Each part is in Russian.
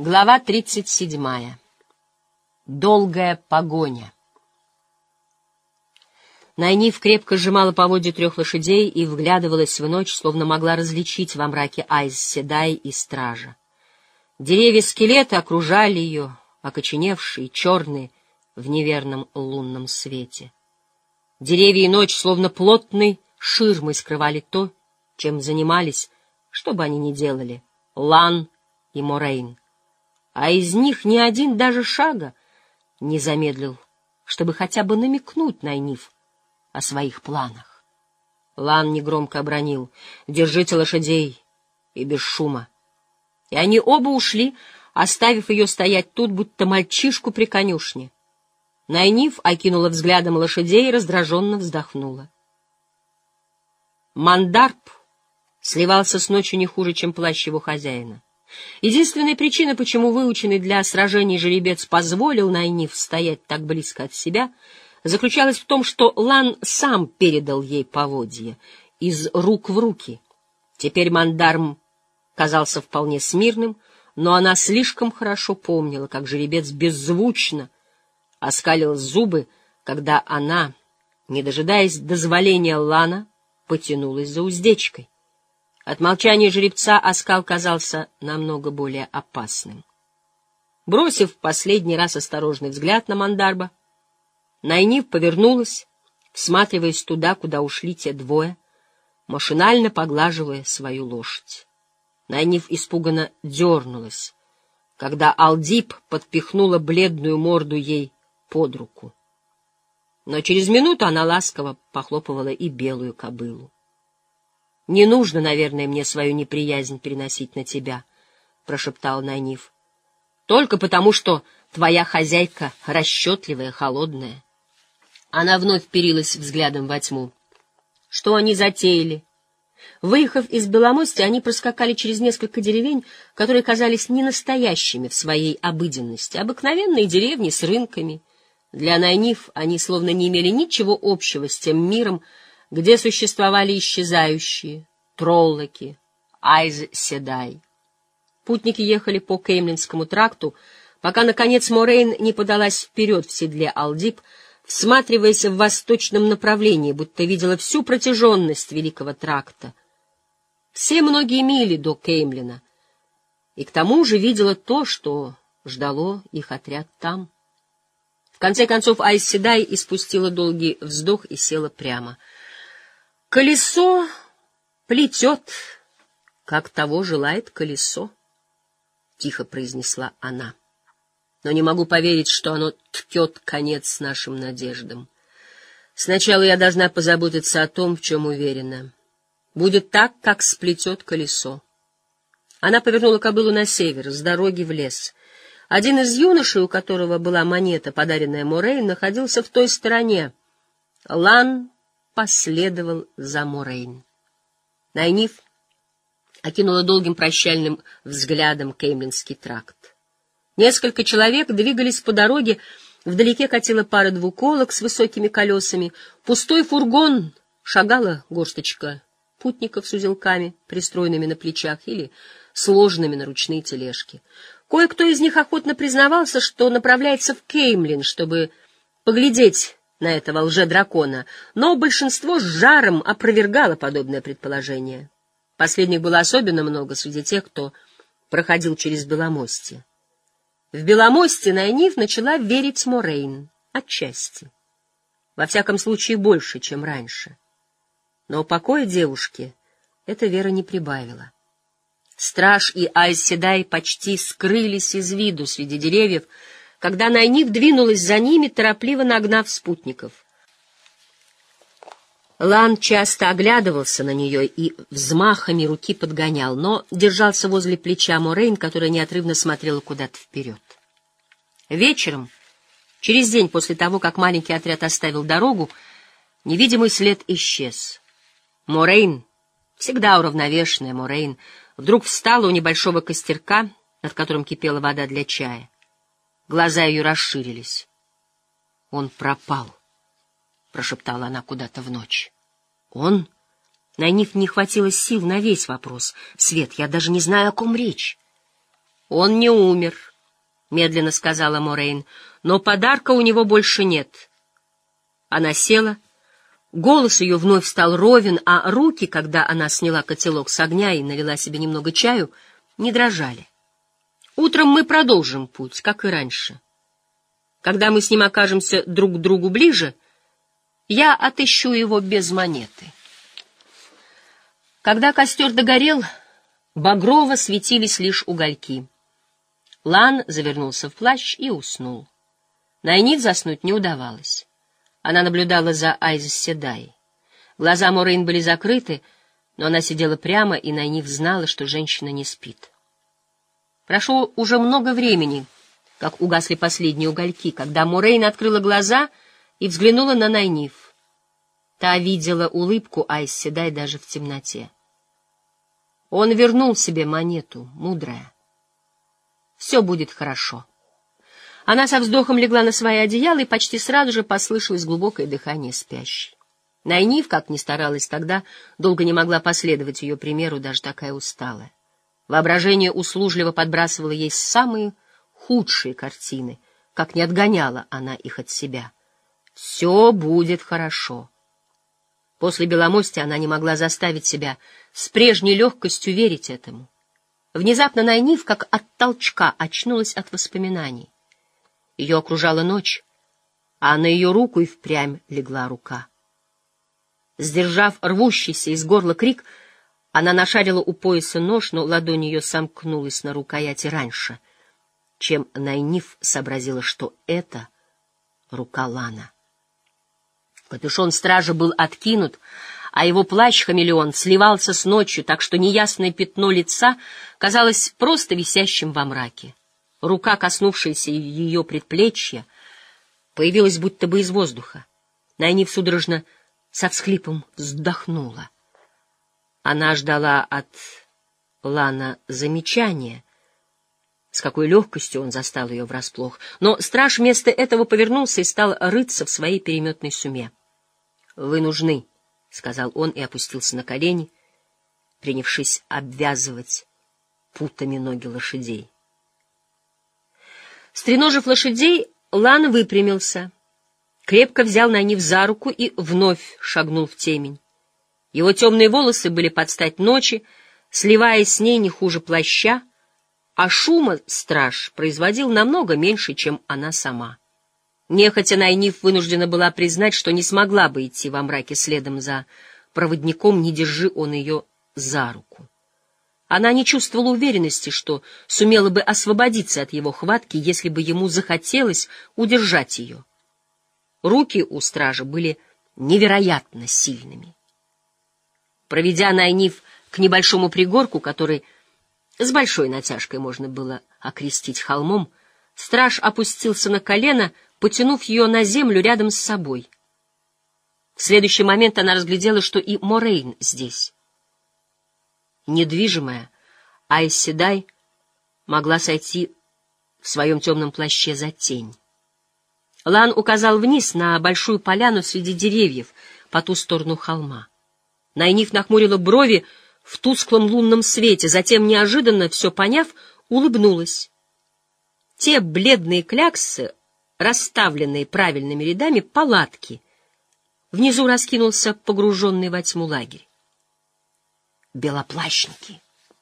Глава 37. Долгая погоня. Найниф крепко сжимала поводья трех лошадей и вглядывалась в ночь, словно могла различить во мраке Айз Седай и стража. Деревья скелеты окружали ее, окоченевшие, черные, в неверном лунном свете. Деревья и ночь, словно плотной ширмой, скрывали то, чем занимались, что бы они ни делали, Лан и Морейн а из них ни один даже шага не замедлил, чтобы хотя бы намекнуть Найниф о своих планах. Лан негромко обронил «Держите лошадей!» и без шума. И они оба ушли, оставив ее стоять тут, будто мальчишку при конюшне. Найниф окинула взглядом лошадей и раздраженно вздохнула. Мандарп сливался с ночью не хуже, чем плащ его хозяина. Единственная причина, почему выученный для сражений жеребец позволил Найниф стоять так близко от себя, заключалась в том, что Лан сам передал ей поводье из рук в руки. Теперь мандарм казался вполне смирным, но она слишком хорошо помнила, как жеребец беззвучно оскалил зубы, когда она, не дожидаясь дозволения Лана, потянулась за уздечкой. От молчания жеребца оскал казался намного более опасным. Бросив последний раз осторожный взгляд на Мандарба, Найнив повернулась, всматриваясь туда, куда ушли те двое, машинально поглаживая свою лошадь. Найнив испуганно дернулась, когда Алдип подпихнула бледную морду ей под руку. Но через минуту она ласково похлопывала и белую кобылу. Не нужно, наверное, мне свою неприязнь переносить на тебя, — прошептал Найниф. — Только потому, что твоя хозяйка расчетливая, холодная. Она вновь перилась взглядом во тьму. Что они затеяли? Выехав из Беломости, они проскакали через несколько деревень, которые казались ненастоящими в своей обыденности, обыкновенные деревни с рынками. Для Найниф они словно не имели ничего общего с тем миром, где существовали исчезающие, троллоки, айз-седай. Путники ехали по Кеймлинскому тракту, пока, наконец, Морейн не подалась вперед в седле Алдип, всматриваясь в восточном направлении, будто видела всю протяженность Великого тракта, все многие мили до Кеймлина, и к тому же видела то, что ждало их отряд там. В конце концов Айс Седай испустила долгий вздох и села прямо — Колесо плетет, как того желает колесо, — тихо произнесла она. Но не могу поверить, что оно ткет конец нашим надеждам. Сначала я должна позаботиться о том, в чем уверена. Будет так, как сплетет колесо. Она повернула кобылу на север, с дороги в лес. Один из юношей, у которого была монета, подаренная Морей, находился в той стороне. Лан последовал за Мурейн. Найниф окинула долгим прощальным взглядом Кеймлинский тракт. Несколько человек двигались по дороге, вдалеке катила пара двуколок с высокими колесами, пустой фургон, шагала горсточка путников с узелками, пристроенными на плечах или сложенными на ручные тележки. Кое-кто из них охотно признавался, что направляется в Кеймлин, чтобы поглядеть на этого лже-дракона, но большинство с жаром опровергало подобное предположение. Последних было особенно много среди тех, кто проходил через Беломостье. В Беломосте Найниф начала верить Морейн, отчасти. Во всяком случае, больше, чем раньше. Но покоя девушке эта вера не прибавила. Страж и Айседай почти скрылись из виду среди деревьев, когда Найниф двинулась за ними, торопливо нагнав спутников. Лан часто оглядывался на нее и взмахами руки подгонял, но держался возле плеча Морейн, которая неотрывно смотрела куда-то вперед. Вечером, через день после того, как маленький отряд оставил дорогу, невидимый след исчез. Морейн, всегда уравновешенная Морейн, вдруг встала у небольшого костерка, над которым кипела вода для чая. Глаза ее расширились. «Он пропал», — прошептала она куда-то в ночь. «Он?» На них не хватило сил на весь вопрос. «Свет, я даже не знаю, о ком речь». Он не умер, — медленно сказала Морейн, — но подарка у него больше нет. Она села, голос ее вновь стал ровен, а руки, когда она сняла котелок с огня и налила себе немного чаю, не дрожали. Утром мы продолжим путь, как и раньше. Когда мы с ним окажемся друг к другу ближе, я отыщу его без монеты. Когда костер догорел, багрово светились лишь угольки. Лан завернулся в плащ и уснул. Найниф заснуть не удавалось. Она наблюдала за Айз Седай. Глаза Морейн были закрыты, но она сидела прямо, и Найниф знала, что женщина не спит. Прошло уже много времени, как угасли последние угольки, когда Морейн открыла глаза и взглянула на Найниф. Та видела улыбку Айс Седай даже в темноте. Он вернул себе монету, мудрая. Все будет хорошо. Она со вздохом легла на свои одеяла, и почти сразу же послышалось глубокое дыхание спящей. Найнив, как ни старалась тогда, долго не могла последовать ее примеру, даже такая усталая. Воображение услужливо подбрасывало ей самые худшие картины, как не отгоняла она их от себя. Все будет хорошо. После Беломости она не могла заставить себя с прежней легкостью верить этому. Внезапно Найниф, как от толчка, очнулась от воспоминаний. Ее окружала ночь, а на ее руку и впрямь легла рука. Сдержав рвущийся из горла крик, она нашарила у пояса нож, но ладонь ее сомкнулась на рукояти раньше, чем Найниф сообразила, что это рука Лана. Капюшон стража был откинут, а его плащ-хамелеон сливался с ночью, так что неясное пятно лица казалось просто висящим во мраке. Рука, коснувшаяся ее предплечья, появилась будто бы из воздуха. Найниф судорожно со всхлипом вздохнула. Она ждала от Лана замечания, с какой легкостью он застал ее врасплох, но страж вместо этого повернулся и стал рыться в своей переметной суме. — Вы нужны, — сказал он и опустился на колени, принявшись обвязывать путами ноги лошадей. Стреножив лошадей, Лан выпрямился, крепко взял на них за руку и вновь шагнул в темень. Его темные волосы были под стать ночи, сливаясь с ней не хуже плаща, а шума страж производил намного меньше, чем она сама. Нехотя Найниф вынуждена была признать, что не смогла бы идти во мраке следом за проводником, не держи он ее за руку. Она не чувствовала уверенности, что сумела бы освободиться от его хватки, если бы ему захотелось удержать ее. Руки у стража были невероятно сильными. Проведя Найниф к небольшому пригорку, который с большой натяжкой можно было окрестить холмом, страж опустился на колено, потянув ее на землю рядом с собой. В следующий момент она разглядела, что и Морейн здесь. Недвижимая, Айседай могла сойти в своем темном плаще за тень. Лан указал вниз на большую поляну среди деревьев по ту сторону холма. Найниф нахмурила брови в тусклом лунном свете, затем, неожиданно все поняв, улыбнулась. Те бледные кляксы, расставленные правильными рядами, палатки. Внизу раскинулся погруженный во тьму лагерь белоплащники,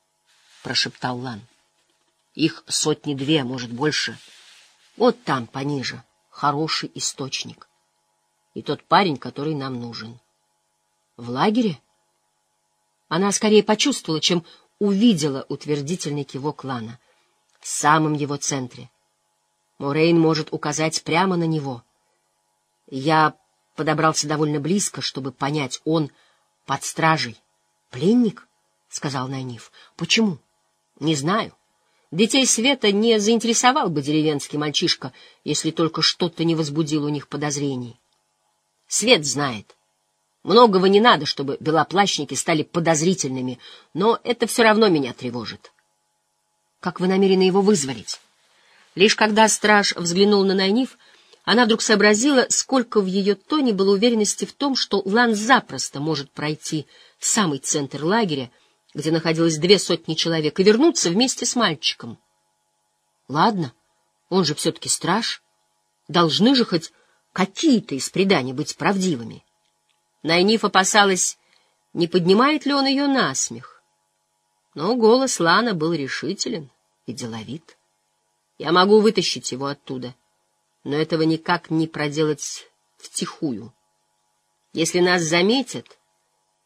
— прошептал Лан. — Их сотни две, может, больше. Вот там, пониже, хороший источник. И тот парень, который нам нужен. В лагере? Она скорее почувствовала, чем увидела утвердительный кивок Лана. В самом его центре. Морейн может указать прямо на него. Я подобрался довольно близко, чтобы понять, он под стражей. Пленник? — сказал Найниф. — Почему? — Не знаю. Детей Света не заинтересовал бы деревенский мальчишка, если только что-то не возбудило у них подозрений. Свет знает. Многого не надо, чтобы белоплащники стали подозрительными, но это все равно меня тревожит. Как вы намерены его вызволить? Лишь когда страж взглянул на Найниф, она вдруг сообразила, сколько в ее тоне было уверенности в том, что Лан запросто может пройти в самый центр лагеря, где находилось две сотни человек, и вернуться вместе с мальчиком. Ладно, он же все-таки страж. Должны же хоть какие-то из преданий быть правдивыми. Найниф опасалась, не поднимает ли он ее на смех. Но голос Лана был решителен и деловит. Я могу вытащить его оттуда, но этого никак не проделать втихую. Если нас заметят,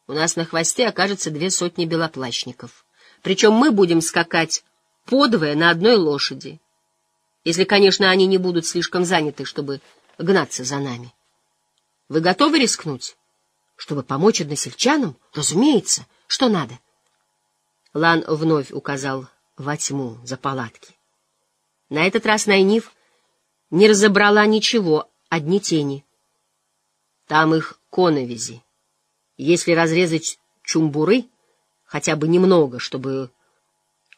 у нас на хвосте окажется две сотни белоплащников. Причем мы будем скакать подвое на одной лошади. Если, конечно, они не будут слишком заняты, чтобы гнаться за нами. Вы готовы рискнуть? Чтобы помочь односельчанам? Разумеется. Что надо? Лан вновь указал во тьму за палатки. На этот раз Найниф не разобрала ничего, одни тени. Там их коновизи. Если разрезать чумбуры, хотя бы немного, чтобы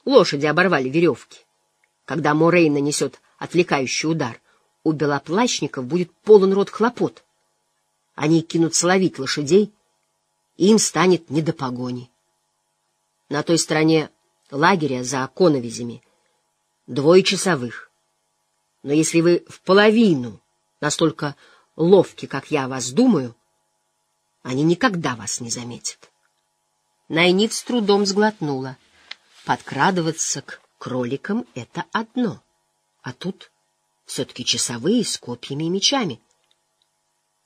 лошади оборвали веревки, когда Морей нанесет отвлекающий удар, у белоплащников будет полон рот хлопот. Они кинутся ловить лошадей, и им станет не до погони. На той стороне лагеря за коновизями двое часовых. Но если вы в половину настолько ловки, как я вас думаю, они никогда вас не заметят. Найниф с трудом сглотнула. Подкрадываться к кроликам — это одно, а тут все-таки часовые с копьями и мечами.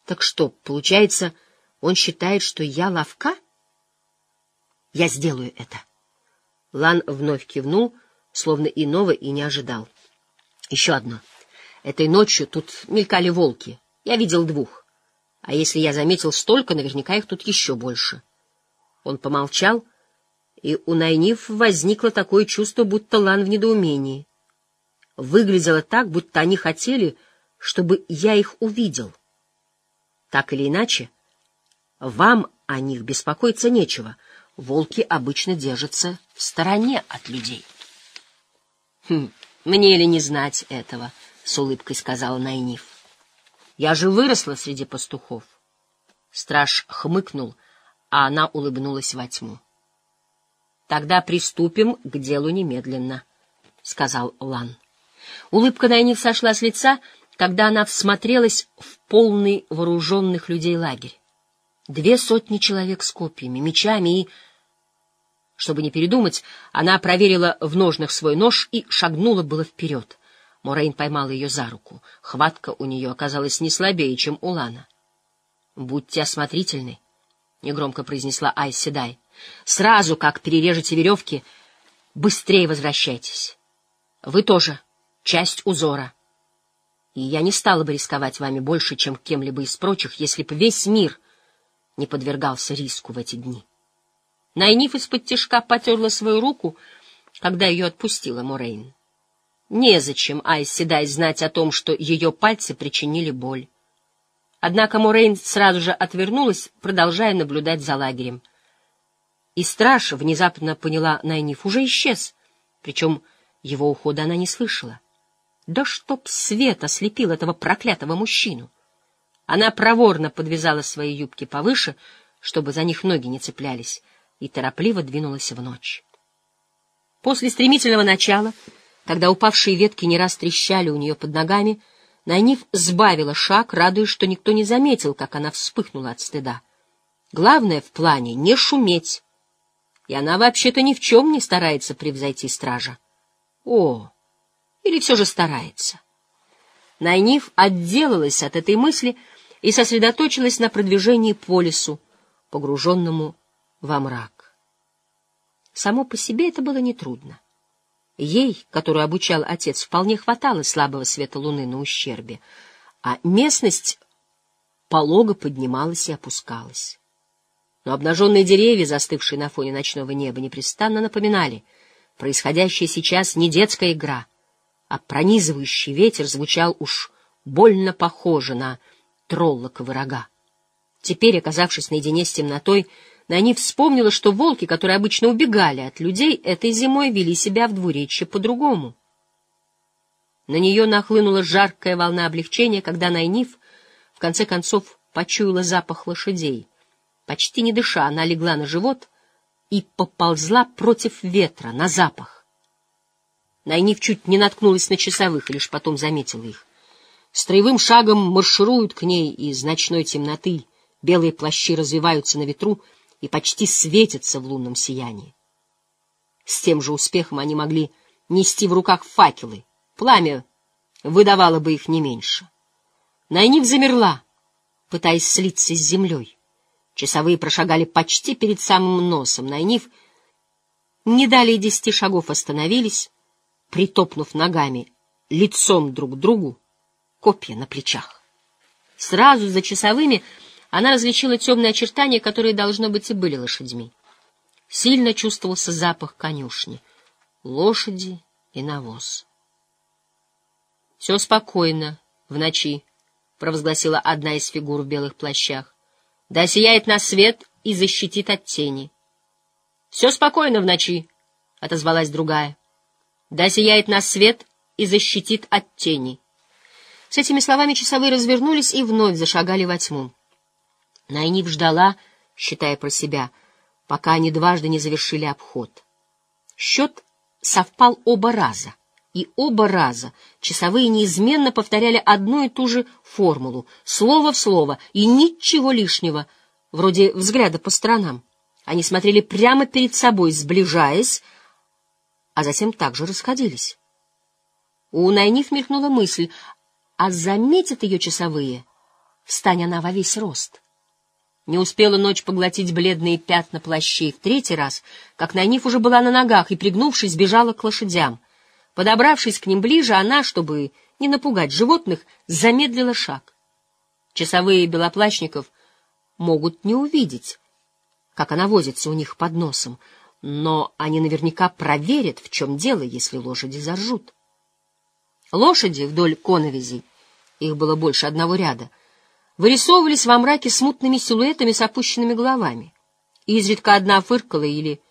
Так что, получается, он считает, что я ловка? Я сделаю это. Лан вновь кивнул, словно иного и не ожидал. Еще одно. Этой ночью тут мелькали волки. Я видел двух. А если я заметил столько, наверняка их тут еще больше. Он помолчал, и у Найниф возникло такое чувство, будто Лан в недоумении. Выглядело так, будто они хотели, чтобы я их увидел. Так или иначе, вам о них беспокоиться нечего. Волки обычно держатся в стороне от людей. Хм, мне ли не знать этого, — с улыбкой сказала Найниф. Я же выросла среди пастухов. Страж хмыкнул, а она улыбнулась во тьму. — Тогда приступим к делу немедленно, — сказал Лан. Улыбка Найниф сошла с лица, когда она всмотрелась в полный вооруженных людей лагерь. Две сотни человек с копьями, мечами и... Чтобы не передумать, она проверила в ножнах свой нож и шагнула было вперед. Морейн поймал ее за руку. Хватка у нее оказалась не слабее, чем у Лана. — Будьте осмотрительны, — негромко произнесла Айс Седай. — Сразу, как перережете веревки, быстрее возвращайтесь. Вы тоже часть узора. И я не стала бы рисковать вами больше, чем кем-либо из прочих, если бы весь мир не подвергался риску в эти дни. Найниф из-под тяжка потерла свою руку, когда ее отпустила Морейн. Незачем Айси Дай знать о том, что ее пальцы причинили боль. Однако Морейн сразу же отвернулась, продолжая наблюдать за лагерем. И страж, внезапно поняла Найниф, уже исчез, причем его ухода она не слышала. Да чтоб свет ослепил этого проклятого мужчину! Она проворно подвязала свои юбки повыше, чтобы за них ноги не цеплялись, и торопливо двинулась в ночь. После стремительного начала когда упавшие ветки не раз трещали у нее под ногами, Найниф сбавила шаг, радуясь, что никто не заметил, как она вспыхнула от стыда. Главное в плане — не шуметь. И она вообще-то ни в чем не старается превзойти стража. О, или все же старается. Найниф отделалась от этой мысли и сосредоточилась на продвижении по лесу, погруженному во мрак. Само по себе это было нетрудно. Ей, которую обучал отец, вполне хватало слабого света луны на ущербе, а местность полого поднималась и опускалась. Но обнаженные деревья, застывшие на фоне ночного неба, непрестанно напоминали, происходящее сейчас не детская игра, а пронизывающий ветер звучал уж больно похоже на троллоковы рога. Теперь, оказавшись наедине с темнотой, Нани вспомнила, что волки, которые обычно убегали от людей, этой зимой вели себя в двуречье по-другому. На нее нахлынула жаркая волна облегчения, когда Найниф в конце концов почуяла запах лошадей. Почти не дыша, она легла на живот и поползла против ветра, на запах. Найниф чуть не наткнулась на часовых и лишь потом заметила их. Строевым шагом маршируют к ней из ночной темноты, белые плащи развиваются на ветру и почти светятся в лунном сиянии. С тем же успехом они могли нести в руках факелы, пламя выдавало бы их не меньше. Найниф замерла, пытаясь слиться с землей. Часовые прошагали почти перед самым носом. Найниф не далее десяти шагов остановились, притопнув ногами, лицом друг к другу, копья на плечах. Сразу за часовыми она различила темные очертания, которые, должно быть, и были лошадьми. Сильно чувствовался запах конюшни, лошади и навоз. — Все спокойно в ночи, — провозгласила одна из фигур в белых плащах. — Да сияет на свет и защитит от тени. — Все спокойно в ночи, — отозвалась другая. — Да сияет на свет и защитит от тени. С этими словами часовые развернулись и вновь зашагали во тьму. Найниф ждала, считая про себя, пока они дважды не завершили обход. Счет совпал оба раза, и оба раза часовые неизменно повторяли одну и ту же формулу, слово в слово, и ничего лишнего, вроде взгляда по сторонам. Они смотрели прямо перед собой, сближаясь, а затем также расходились. У Найниф мелькнула мысль, а заметят ее часовые, встань она во весь рост. Не успела ночь поглотить бледные пятна плащей в третий раз, как Найниф уже была на ногах и, пригнувшись, бежала к лошадям. Подобравшись к ним ближе, она, чтобы не напугать животных, замедлила шаг. Часовые белоплащников могут не увидеть, как она возится у них под носом, но они наверняка проверят, в чем дело, если лошади заржут. Лошади вдоль коновизей, их было больше одного ряда, вырисовывались во мраке смутными силуэтами с опущенными головами. Изредка одна фыркала или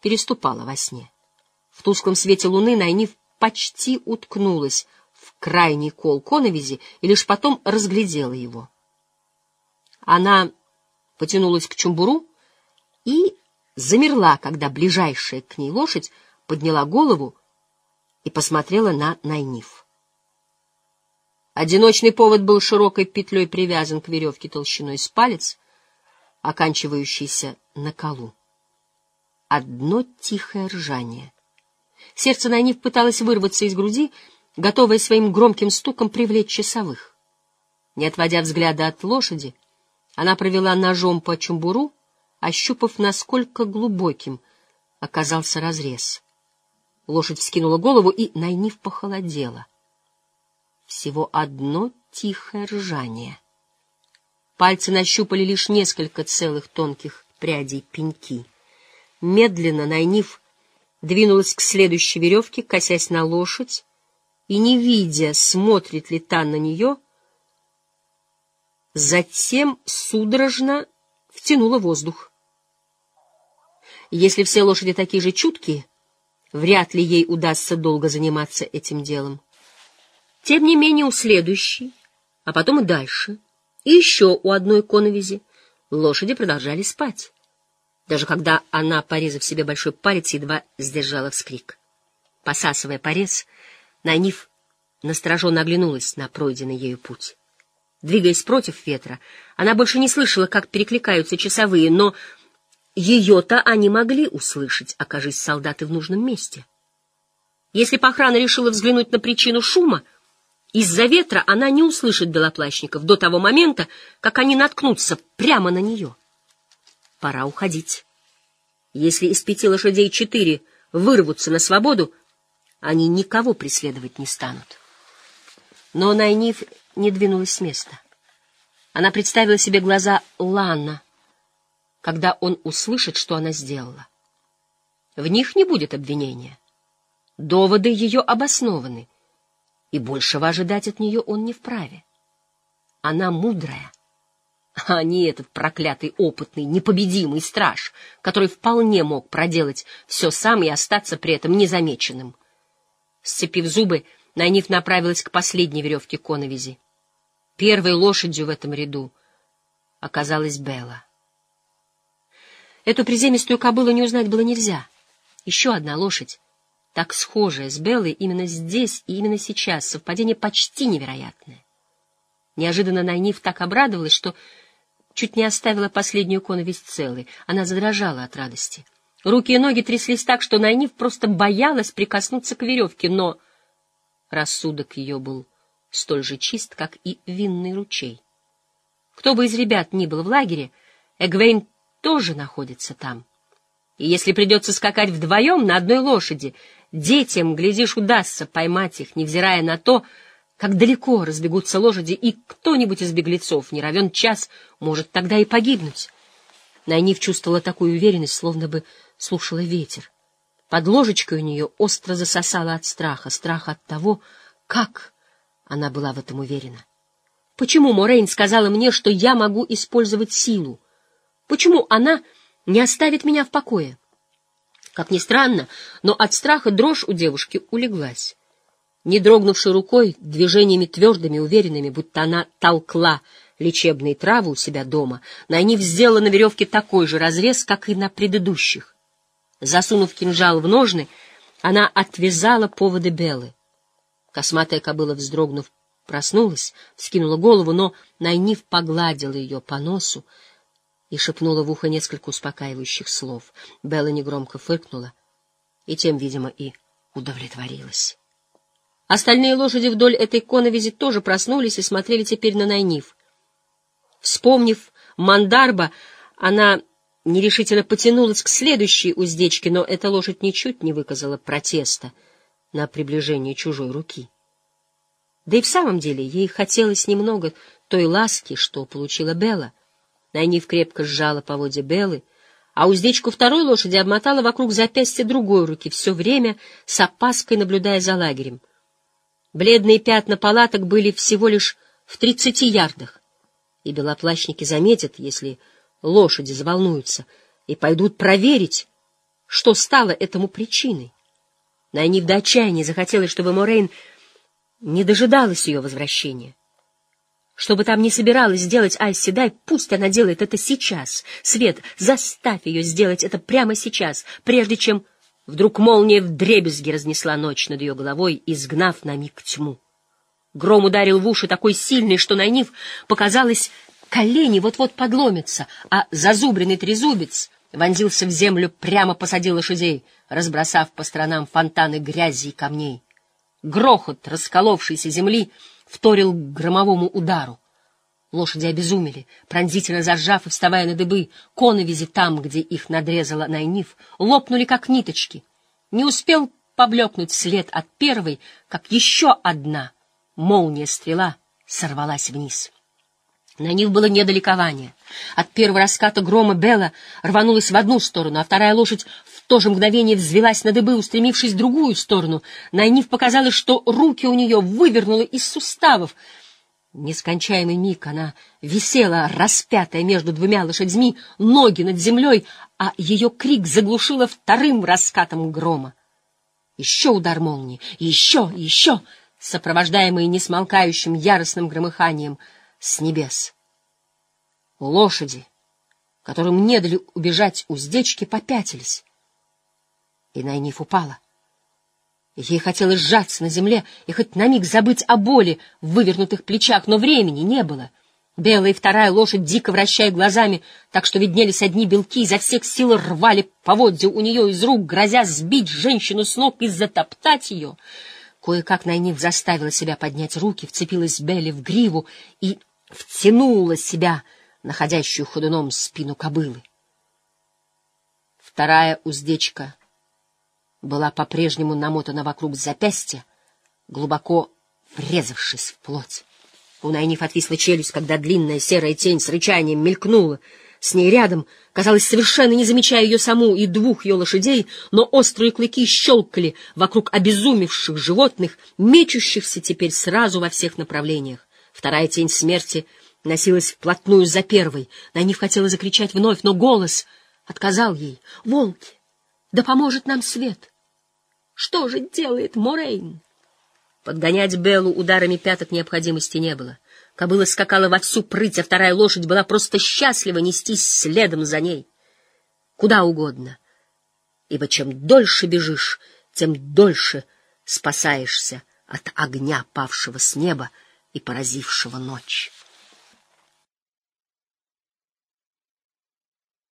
переступала во сне. В тусклом свете луны Найниф почти уткнулась в крайний кол коновизи и лишь потом разглядела его. Она потянулась к чумбуру и замерла, когда ближайшая к ней лошадь подняла голову и посмотрела на Найниф. Одиночный повод был широкой петлей привязан к веревке толщиной с палец, оканчивающейся на колу. Одно тихое ржание. Сердце Найниф пыталось вырваться из груди, готовое своим громким стуком привлечь часовых. Не отводя взгляда от лошади, она провела ножом по чумбуру, ощупав, насколько глубоким оказался разрез. Лошадь вскинула голову, и Найниф похолодела — всего одно тихое ржание. Пальцы нащупали лишь несколько целых тонких прядей пеньки. Медленно Найниф двинулась к следующей веревке, косясь на лошадь, и, не видя, смотрит ли та на нее, затем судорожно втянула воздух. Если все лошади такие же чуткие, вряд ли ей удастся долго заниматься этим делом. Тем не менее у следующей, а потом и дальше, и еще у одной коновизи лошади продолжали спать. Даже когда она, порезав себе большой палец, едва сдержала вскрик. Посасывая порез, Найниф настороженно оглянулась на пройденный ею путь. Двигаясь против ветра, она больше не слышала, как перекликаются часовые, но ее-то они могли услышать, окажись солдаты в нужном месте. Если бы охрана решила взглянуть на причину шума, из-за ветра она не услышит белоплащников до того момента, как они наткнутся прямо на нее. Пора уходить. Если из пяти лошадей четыре вырвутся на свободу, они никого преследовать не станут. Но Найниф не двинулась с места. Она представила себе глаза Лана, когда он услышит, что она сделала. В них не будет обвинения. Доводы ее обоснованы — и большего ожидать от нее он не вправе. Она мудрая, а не этот проклятый опытный, непобедимый страж, который вполне мог проделать все сам и остаться при этом незамеченным. Сцепив зубы, Найниф направилась к последней веревке коновизи. Первой лошадью в этом ряду оказалась Белла. Эту приземистую кобылу не узнать было нельзя. Еще одна лошадь, так схожая с Беллой именно здесь и именно сейчас, совпадение почти невероятное. Неожиданно Найниф так обрадовалась, что чуть не оставила последнюю коновесть целой. Она задрожала от радости. Руки и ноги тряслись так, что Найниф просто боялась прикоснуться к веревке, но рассудок ее был столь же чист, как и винный ручей. Кто бы из ребят ни был в лагере, Эгвейн тоже находится там. И если придется скакать вдвоем на одной лошади, детям, глядишь, удастся поймать их, невзирая на то, как далеко разбегутся лошади, и кто-нибудь из беглецов, не равен час, может тогда и погибнуть. Найниф чувствовала такую уверенность, словно бы слушала ветер. Под ложечкой у нее остро засосала от страха, страха от того, как она была в этом уверена. Почему Морейн сказала мне, что я могу использовать силу? Почему она не оставит меня в покое? Как ни странно, но от страха дрожь у девушки улеглась. Не дрогнувшей рукой, движениями твердыми, уверенными, будто она толкла лечебные травы у себя дома, Найниф сделала на веревке такой же разрез, как и на предыдущих. Засунув кинжал в ножны, она отвязала поводы Белы. Косматая кобыла, вздрогнув, проснулась, вскинула голову, но Найниф погладила ее по носу и шепнула в ухо несколько успокаивающих слов. Белла негромко фыркнула и тем, видимо, и удовлетворилась. Остальные лошади вдоль этой коновизи тоже проснулись и смотрели теперь на Найниф. Вспомнив Мандарба, она нерешительно потянулась к следующей уздечке, но эта лошадь ничуть не выказала протеста на приближение чужой руки. Да и в самом деле ей хотелось немного той ласки, что получила Белла. Найниф крепко сжала поводья Беллы, а уздечку второй лошади обмотала вокруг запястья другой руки, все время с опаской наблюдая за лагерем. Бледные пятна палаток были всего лишь в тридцати ярдах, и белоплащники заметят, если лошади заволнуются, и пойдут проверить, что стало этому причиной. Найниф до отчаяния захотелось, чтобы Морейн не дожидалась ее возвращения. Что бы там ни собиралась сделать Айси Дай, пусть она делает это сейчас. Свет, заставь ее сделать это прямо сейчас, прежде чем вдруг молния вдребезги разнесла ночь над ее головой, изгнав на миг тьму. Гром ударил в уши такой сильный, что Найниф показалось, колени вот-вот подломятся, а зазубренный трезубец вонзился в землю прямо посади лошадей, разбросав по сторонам фонтаны грязи и камней. Грохот расколовшейся земли вторил громовому удару. Лошади обезумели, пронзительно заржав и вставая на дыбы, коновизи там, где их надрезала Найниф, лопнули, как ниточки. Не успел поблекнуть след от первой, как еще одна молния-стрела сорвалась вниз. На них было недалекование. От первого раската грома Белла рванулась в одну сторону, а вторая лошадь в то же мгновение взвелась на дыбы, устремившись в другую сторону. На них показалось, что руки у нее вывернуло из суставов. Нескончаемый миг она висела, распятая между двумя лошадьми, ноги над землей, а ее крик заглушило вторым раскатом грома. Еще удар молнии, еще, еще, сопровождаемый несмолкающим яростным громыханием — с небес. Лошади, которым не дали убежать уздечки, попятились. И Найниф упала. Ей хотелось сжаться на земле и хоть на миг забыть о боли в вывернутых плечах, но времени не было. Белая и вторая лошадь, дико вращая глазами, так что виднелись одни белки, изо всех сил рвали поводья у нее из рук, грозя сбить женщину с ног и затоптать ее. Кое-как Найниф заставила себя поднять руки, вцепилась Белли в гриву и втянула себя, находящую ходуном спину кобылы. Вторая уздечка была по-прежнему намотана вокруг запястья, глубоко врезавшись в плоть. У Найниф отвисла челюсть, когда длинная серая тень с рычанием мелькнула с ней рядом, казалось, совершенно не замечая ее саму и двух ее лошадей, но острые клыки щелкали вокруг обезумевших животных, мечущихся теперь сразу во всех направлениях. Вторая тень смерти носилась вплотную за первой. На них хотела закричать вновь, но голос отказал ей. «Волки! Да поможет нам свет!» «Что же делает Морейн?» Подгонять Беллу ударами пяток необходимости не было. Кобыла скакала во всю прыть, а вторая лошадь была просто счастлива нестись следом за ней. Куда угодно. Ибо чем дольше бежишь, тем дольше спасаешься от огня, павшего с неба и поразившего ночь.